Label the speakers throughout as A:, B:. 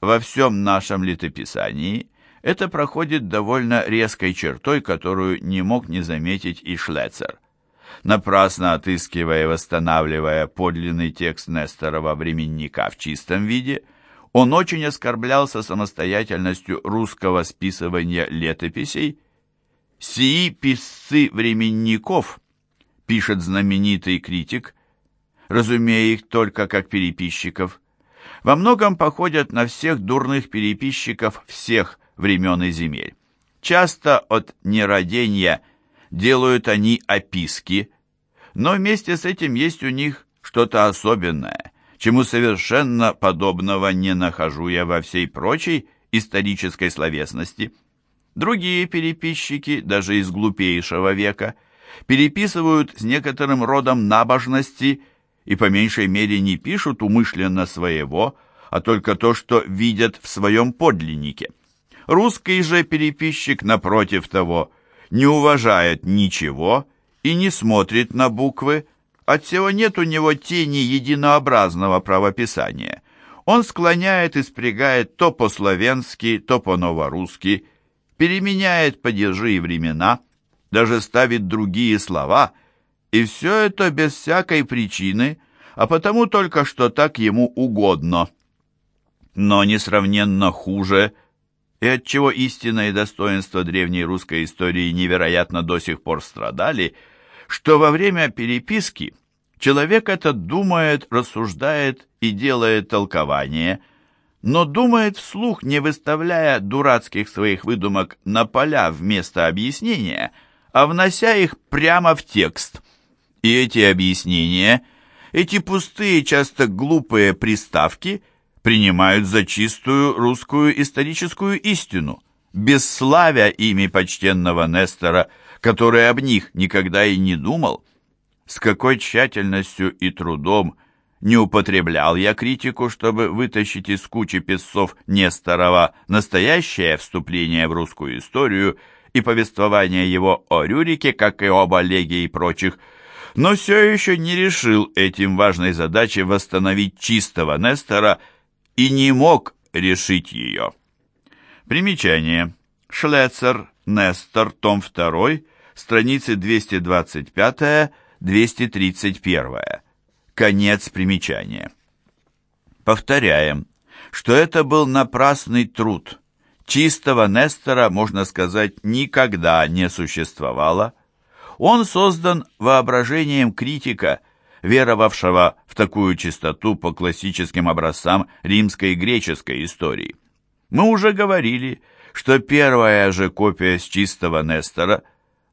A: во всем нашем летописании это проходит довольно резкой чертой, которую не мог не заметить и Шлецер. Напрасно отыскивая и восстанавливая подлинный текст Несторова временника в чистом виде, он очень оскорблялся самостоятельностью русского списывания летописей. «Сии писцы временников», — пишет знаменитый критик, разумея их только как переписчиков, во многом походят на всех дурных переписчиков всех времен и земель. Часто от нерадения делают они описки, но вместе с этим есть у них что-то особенное, чему совершенно подобного не нахожу я во всей прочей исторической словесности. Другие переписчики, даже из глупейшего века, переписывают с некоторым родом набожности и по меньшей мере не пишут умышленно своего, а только то, что видят в своем подлиннике. Русский же переписчик, напротив того, не уважает ничего и не смотрит на буквы, отсего нет у него тени единообразного правописания. Он склоняет и спрягает то по-славянски, то по-новорусски, переменяет падежи и времена, даже ставит другие слова, и все это без всякой причины, а потому только что так ему угодно. Но несравненно хуже – и отчего истина и достоинство древней русской истории невероятно до сих пор страдали, что во время переписки человек этот думает, рассуждает и делает толкование, но думает вслух, не выставляя дурацких своих выдумок на поля вместо объяснения, а внося их прямо в текст. И эти объяснения, эти пустые, часто глупые приставки – принимают за чистую русскую историческую истину, бесславя ими почтенного Нестора, который об них никогда и не думал. С какой тщательностью и трудом не употреблял я критику, чтобы вытащить из кучи песцов Несторова настоящее вступление в русскую историю и повествование его о Рюрике, как и об Олеге и прочих, но все еще не решил этим важной задачи восстановить чистого Нестора – и не мог решить ее. Примечание. Шлецер, Нестор, том 2, страницы 225-231. Конец примечания. Повторяем, что это был напрасный труд. Чистого Нестора, можно сказать, никогда не существовало. Он создан воображением критика – веровавшего в такую чистоту по классическим образцам римской и греческой истории. Мы уже говорили, что первая же копия с чистого Нестора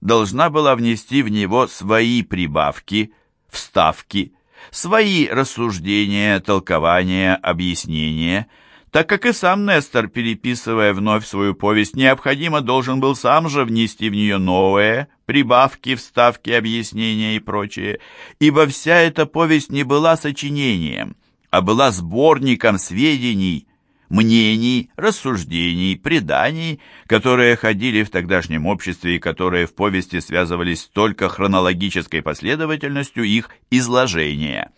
A: должна была внести в него свои прибавки, вставки, свои рассуждения, толкования, объяснения – так как и сам Нестор, переписывая вновь свою повесть, необходимо должен был сам же внести в нее новые прибавки, вставки, объяснения и прочее, ибо вся эта повесть не была сочинением, а была сборником сведений, мнений, рассуждений, преданий, которые ходили в тогдашнем обществе и которые в повести связывались только хронологической последовательностью их изложения.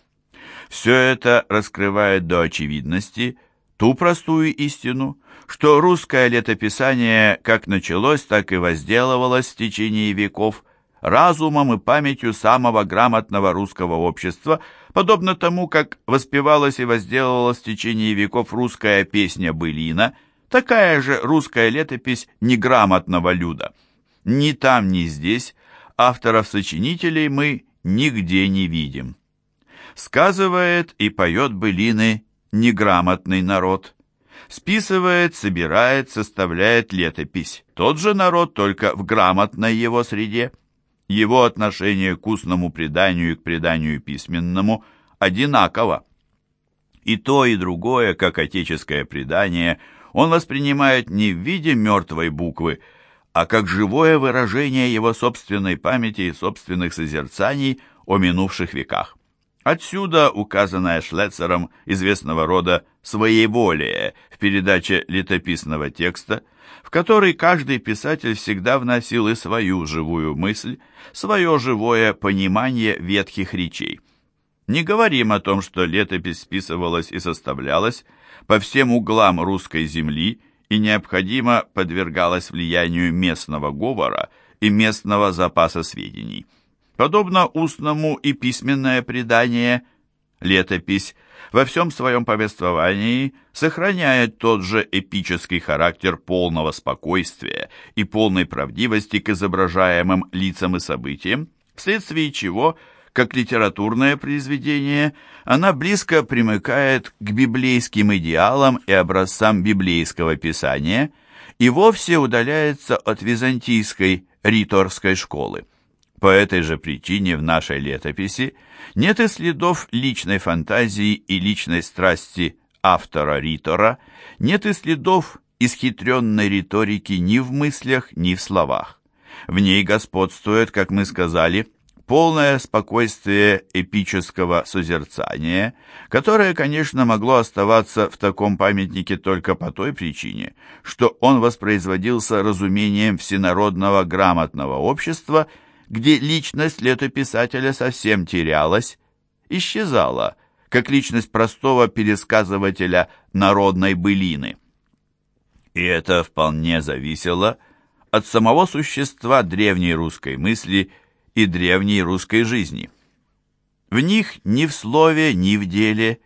A: Все это раскрывает до очевидности – ту простую истину, что русское летописание как началось, так и возделывалось в течение веков разумом и памятью самого грамотного русского общества, подобно тому, как воспевалась и возделывалась в течение веков русская песня «Былина», такая же русская летопись неграмотного люда. Ни там, ни здесь авторов-сочинителей мы нигде не видим. Сказывает и поет былины неграмотный народ. Списывает, собирает, составляет летопись. Тот же народ, только в грамотной его среде. Его отношение к устному преданию и к преданию письменному одинаково. И то, и другое, как отеческое предание, он воспринимает не в виде мертвой буквы, а как живое выражение его собственной памяти и собственных созерцаний о минувших веках. Отсюда указанное Шлецером известного рода своеволие в передаче летописного текста, в который каждый писатель всегда вносил и свою живую мысль, свое живое понимание ветхих речей. Не говорим о том, что летопись списывалась и составлялась по всем углам русской земли и необходимо подвергалась влиянию местного говора и местного запаса сведений. Подобно устному и письменное предание, летопись во всем своем повествовании сохраняет тот же эпический характер полного спокойствия и полной правдивости к изображаемым лицам и событиям, вследствие чего, как литературное произведение, она близко примыкает к библейским идеалам и образцам библейского писания и вовсе удаляется от византийской риторской школы. По этой же причине в нашей летописи нет и следов личной фантазии и личной страсти автора-ритора, нет и следов исхитренной риторики ни в мыслях, ни в словах. В ней господствует, как мы сказали, полное спокойствие эпического созерцания, которое, конечно, могло оставаться в таком памятнике только по той причине, что он воспроизводился разумением всенародного грамотного общества, где личность летописателя совсем терялась, исчезала, как личность простого пересказывателя народной былины. И это вполне зависело от самого существа древней русской мысли – и древней русской жизни. В них ни в слове, ни в деле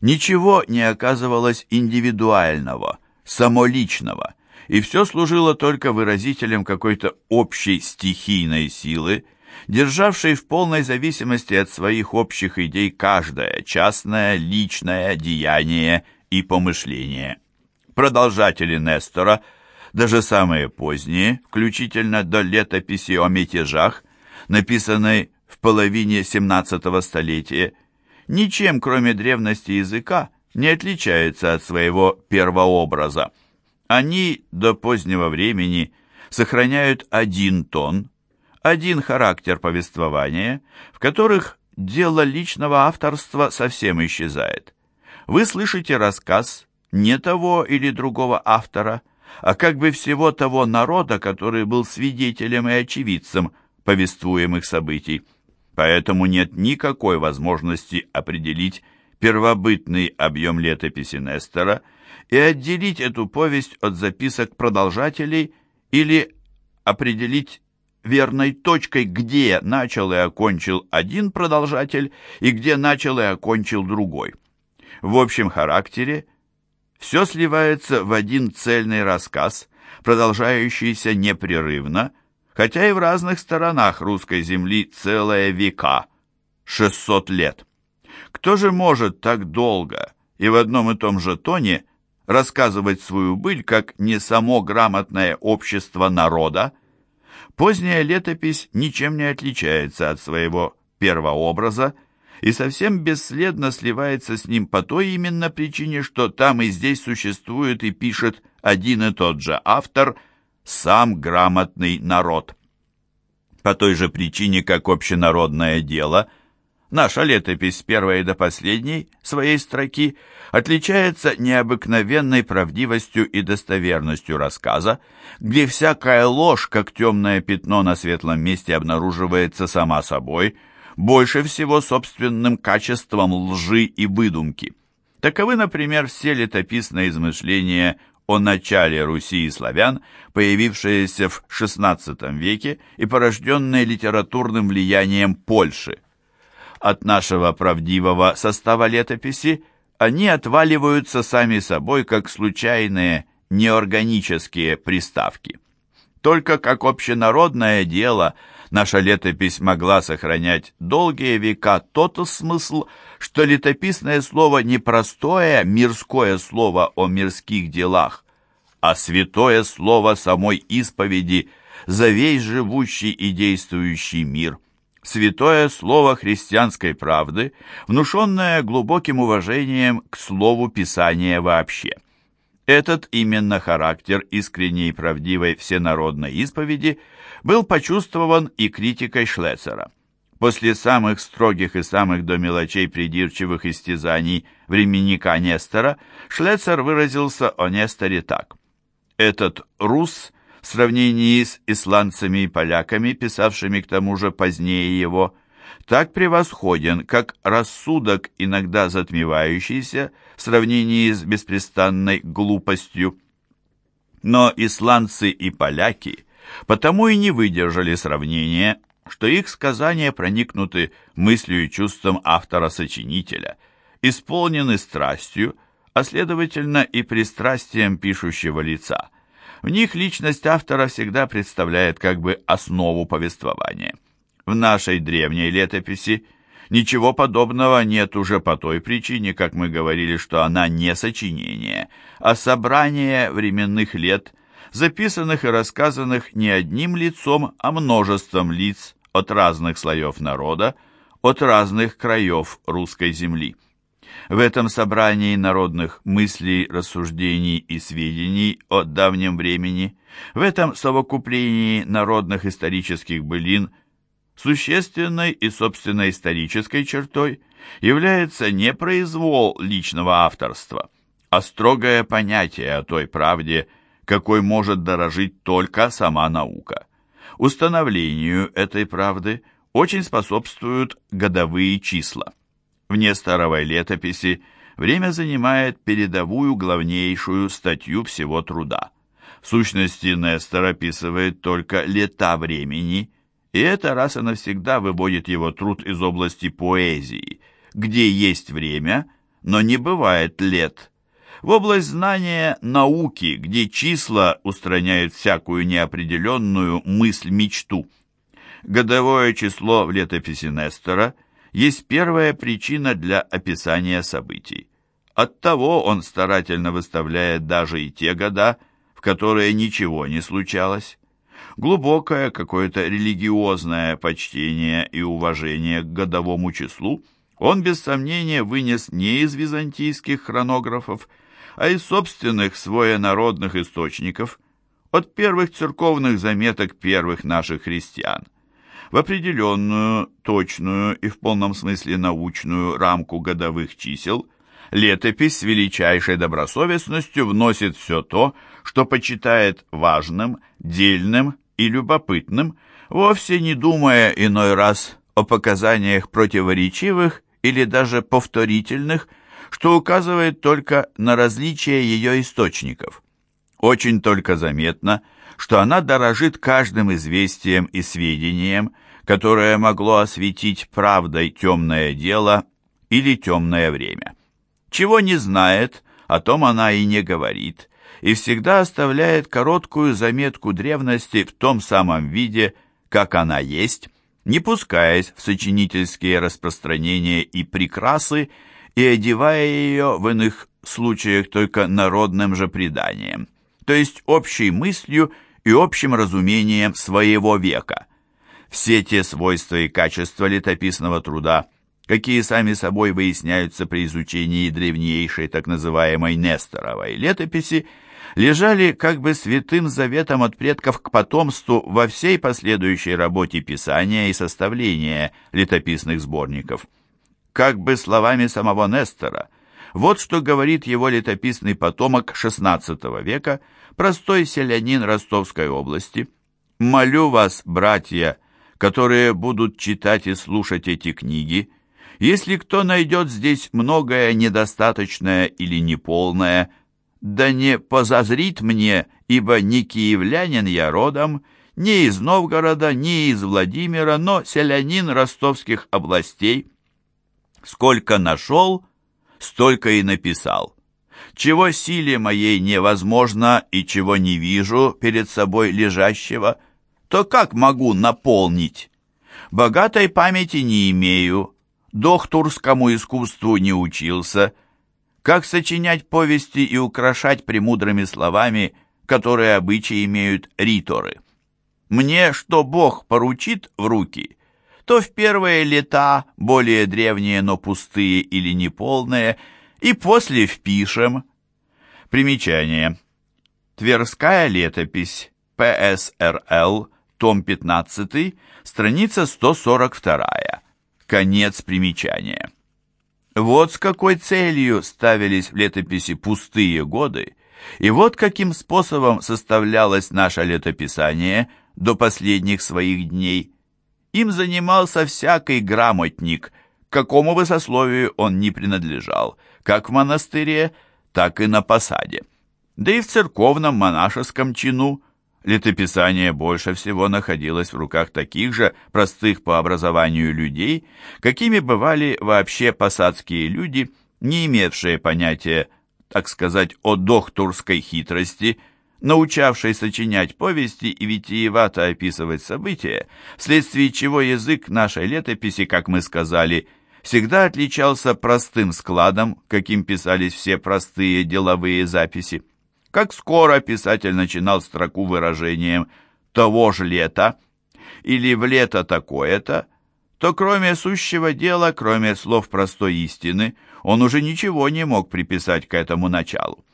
A: ничего не оказывалось индивидуального, самоличного, и все служило только выразителем какой-то общей стихийной силы, державшей в полной зависимости от своих общих идей каждое частное личное деяние и помышление. Продолжатели Нестора, даже самые поздние, включительно до летописи о мятежах, написанной в половине XVII столетия, ничем, кроме древности языка, не отличается от своего первообраза. Они до позднего времени сохраняют один тон, один характер повествования, в которых дело личного авторства совсем исчезает. Вы слышите рассказ не того или другого автора, а как бы всего того народа, который был свидетелем и очевидцем – повествуемых событий, поэтому нет никакой возможности определить первобытный объем летописи Нестора и отделить эту повесть от записок продолжателей или определить верной точкой, где начал и окончил один продолжатель и где начал и окончил другой. В общем характере все сливается в один цельный рассказ, продолжающийся непрерывно, хотя и в разных сторонах русской земли целые века, 600 лет. Кто же может так долго и в одном и том же тоне рассказывать свою быль, как не само грамотное общество народа? Поздняя летопись ничем не отличается от своего первообраза и совсем бесследно сливается с ним по той именно причине, что там и здесь существует и пишет один и тот же автор – сам грамотный народ. По той же причине, как общенародное дело, наша летопись с первой до последней своей строки отличается необыкновенной правдивостью и достоверностью рассказа, где всякая ложь, как темное пятно на светлом месте, обнаруживается сама собой, больше всего собственным качеством лжи и выдумки. Таковы, например, все летописные измышления о начале Руси и славян, появившиеся в XVI веке и порожденные литературным влиянием Польши. От нашего правдивого состава летописи они отваливаются сами собой, как случайные неорганические приставки. Только как общенародное дело – наша летопись могла сохранять долгие века тот смысл, что летописное слово не простое мирское слово о мирских делах, а святое слово самой исповеди за весь живущий и действующий мир. Святое слово христианской правды, внушенное глубоким уважением к слову Писания вообще. Этот именно характер искренней и правдивой всенародной исповеди был почувствован и критикой Шлессера. После самых строгих и самых до мелочей придирчивых истязаний временника Нестора Шлецер выразился о Несторе так. «Этот рус в сравнении с исландцами и поляками, писавшими к тому же позднее его, так превосходен, как рассудок, иногда затмевающийся в сравнении с беспрестанной глупостью. Но исландцы и поляки потому и не выдержали сравнения, что их сказания проникнуты мыслью и чувством автора-сочинителя, исполнены страстью, а следовательно и пристрастием пишущего лица. В них личность автора всегда представляет как бы основу повествования. В нашей древней летописи ничего подобного нет уже по той причине, как мы говорили, что она не сочинение, а собрание временных лет, записанных и рассказанных не одним лицом, а множеством лиц от разных слоев народа, от разных краев русской земли. В этом собрании народных мыслей, рассуждений и сведений о давнем времени, в этом совокуплении народных исторических былин – Существенной и собственно исторической чертой является не произвол личного авторства, а строгое понятие о той правде, какой может дорожить только сама наука. Установлению этой правды очень способствуют годовые числа. Вне старой летописи время занимает передовую главнейшую статью всего труда. В сущности, Нестор описывает только лета времени – и это раз и навсегда выводит его труд из области поэзии, где есть время, но не бывает лет, в область знания науки, где числа устраняют всякую неопределенную мысль-мечту. Годовое число в летописи Нестора есть первая причина для описания событий. Оттого он старательно выставляет даже и те года, в которые ничего не случалось глубокое какое-то религиозное почтение и уважение к годовому числу он без сомнения вынес не из византийских хронографов, а из собственных своенародных источников, от первых церковных заметок первых наших христиан. В определенную, точную и в полном смысле научную рамку годовых чисел летопись с величайшей добросовестностью вносит все то, что почитает важным, дельным и любопытным, вовсе не думая иной раз о показаниях противоречивых или даже повторительных, что указывает только на различие ее источников. Очень только заметно, что она дорожит каждым известием и сведением, которое могло осветить правдой темное дело или темное время. Чего не знает, о том она и не говорит, и всегда оставляет короткую заметку древности в том самом виде, как она есть, не пускаясь в сочинительские распространения и прикрасы и одевая ее в иных случаях только народным же преданием, то есть общей мыслью и общим разумением своего века. Все те свойства и качества летописного труда, какие сами собой выясняются при изучении древнейшей так называемой Несторовой летописи, лежали как бы святым заветом от предков к потомству во всей последующей работе писания и составления летописных сборников. Как бы словами самого Нестора, вот что говорит его летописный потомок XVI века, простой селянин Ростовской области. «Молю вас, братья, которые будут читать и слушать эти книги, если кто найдет здесь многое недостаточное или неполное – да не позазрит мне, ибо не киевлянин я родом, не из Новгорода, не из Владимира, но селянин ростовских областей. Сколько нашел, столько и написал. Чего силе моей невозможно и чего не вижу перед собой лежащего, то как могу наполнить? Богатой памяти не имею, докторскому искусству не учился — как сочинять повести и украшать премудрыми словами, которые обычаи имеют риторы. Мне что Бог поручит в руки, то в первые лета, более древние, но пустые или неполные, и после впишем. Примечание. Тверская летопись, ПСРЛ, том 15, страница 142. Конец примечания. Вот с какой целью ставились в летописи пустые годы, и вот каким способом составлялось наше летописание до последних своих дней. Им занимался всякий грамотник, к какому бы сословию он ни принадлежал, как в монастыре, так и на посаде. Да и в церковном монашеском чину летописание больше всего находилось в руках таких же простых по образованию людей, какими бывали вообще посадские люди, не имевшие понятия, так сказать, о докторской хитрости – научавший сочинять повести и витиевато описывать события, вследствие чего язык нашей летописи, как мы сказали, всегда отличался простым складом, каким писались все простые деловые записи. Как скоро писатель начинал строку выражением «того же лета» или «в лето такое-то», то кроме сущего дела, кроме слов простой истины, он уже ничего не мог приписать к этому началу.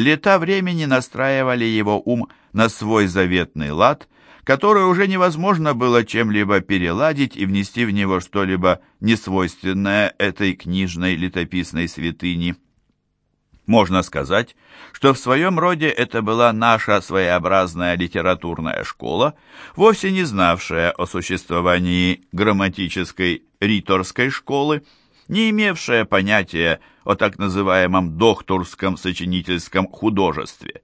A: Лета времени настраивали его ум на свой заветный лад, который уже невозможно было чем-либо переладить и внести в него что-либо несвойственное этой книжной летописной святыни. Можно сказать, что в своем роде это была наша своеобразная литературная школа, вовсе не знавшая о существовании грамматической риторской школы, не имевшая понятия о так называемом докторском сочинительском художестве.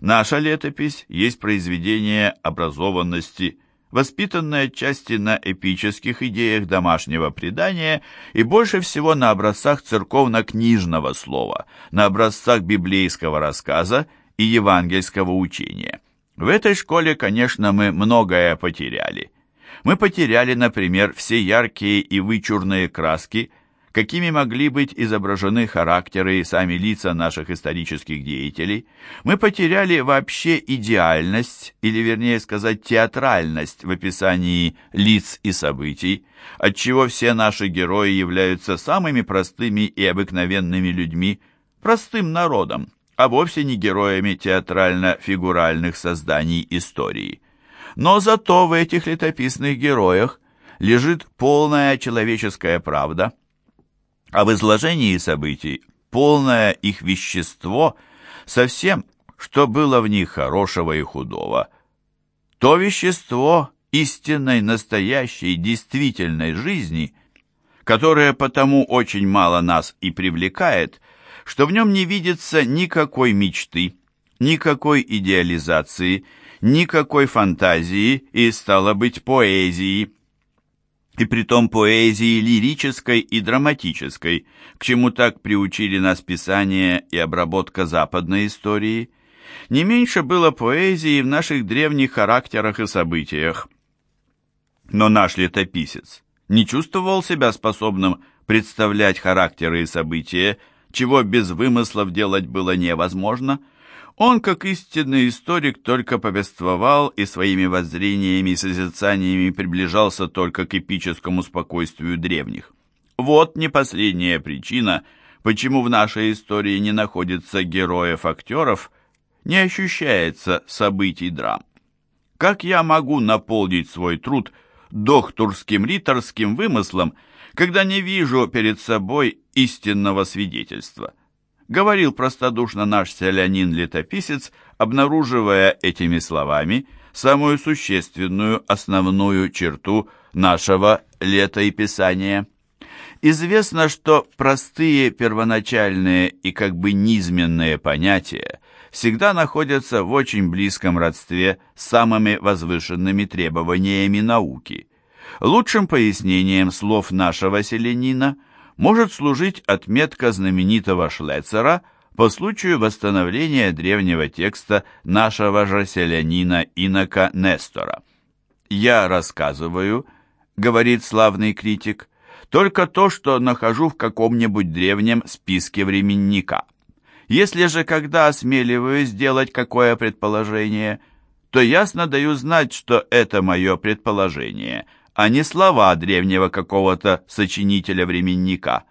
A: Наша летопись есть произведение образованности, воспитанное отчасти на эпических идеях домашнего предания и больше всего на образцах церковно-книжного слова, на образцах библейского рассказа и евангельского учения. В этой школе, конечно, мы многое потеряли. Мы потеряли, например, все яркие и вычурные краски – какими могли быть изображены характеры и сами лица наших исторических деятелей, мы потеряли вообще идеальность, или вернее сказать театральность в описании лиц и событий, отчего все наши герои являются самыми простыми и обыкновенными людьми, простым народом, а вовсе не героями театрально-фигуральных созданий истории. Но зато в этих летописных героях лежит полная человеческая правда – а в изложении событий полное их вещество со всем, что было в них хорошего и худого. То вещество истинной, настоящей, действительной жизни, которое потому очень мало нас и привлекает, что в нем не видится никакой мечты, никакой идеализации, никакой фантазии и, стало быть, поэзии и притом поэзии лирической и драматической, к чему так приучили нас писание и обработка западной истории. Не меньше было поэзии в наших древних характерах и событиях. Но наш летописец не чувствовал себя способным представлять характеры и события, чего без вымыслов делать было невозможно – он, как истинный историк, только повествовал и своими воззрениями и созерцаниями приближался только к эпическому спокойствию древних. Вот не последняя причина, почему в нашей истории не находится героев-актеров, не ощущается событий драм. Как я могу наполнить свой труд докторским риторским вымыслом, когда не вижу перед собой истинного свидетельства? Говорил простодушно наш селянин-летописец, обнаруживая этими словами самую существенную основную черту нашего летоиписания. Известно, что простые первоначальные и как бы низменные понятия всегда находятся в очень близком родстве с самыми возвышенными требованиями науки. Лучшим пояснением слов нашего селянина – может служить отметка знаменитого Шлецера по случаю восстановления древнего текста нашего же селянина инока Нестора. «Я рассказываю», — говорит славный критик, «только то, что нахожу в каком-нибудь древнем списке временника. Если же когда осмеливаюсь сделать какое предположение, то ясно даю знать, что это мое предположение — а не слова древнего какого-то сочинителя-временника.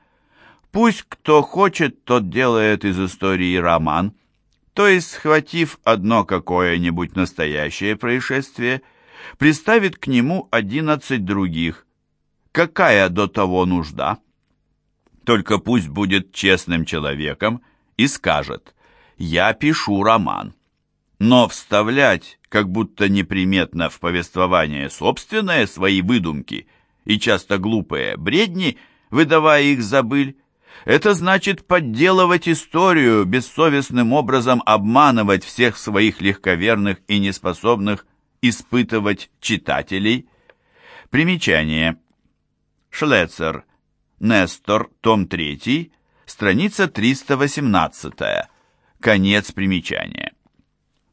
A: Пусть кто хочет, тот делает из истории роман, то есть, схватив одно какое-нибудь настоящее происшествие, приставит к нему одиннадцать других. Какая до того нужда? Только пусть будет честным человеком и скажет «Я пишу роман». Но вставлять, как будто неприметно в повествование собственные свои выдумки и часто глупые бредни, выдавая их за быль, это значит подделывать историю, бессовестным образом обманывать всех своих легковерных и неспособных испытывать читателей. Примечание. Шлецер. Нестор. Том 3. Страница 318. Конец примечания.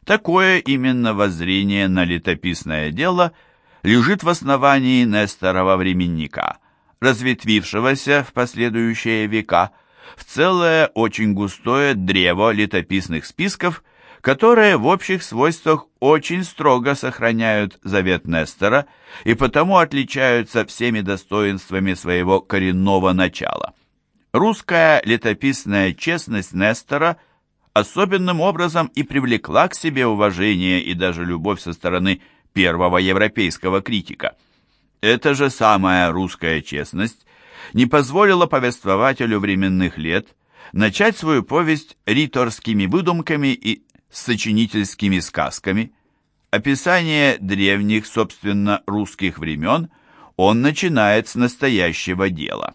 A: Такое именно воззрение на летописное дело лежит в основании Несторова временника – разветвившегося в последующие века в целое очень густое древо летописных списков, которые в общих свойствах очень строго сохраняют завет Нестора и потому отличаются всеми достоинствами своего коренного начала. Русская летописная честность Нестора особенным образом и привлекла к себе уважение и даже любовь со стороны первого европейского критика – эта же самая русская честность не позволила повествователю временных лет начать свою повесть риторскими выдумками и сочинительскими сказками. Описание древних, собственно, русских времен он начинает с настоящего дела.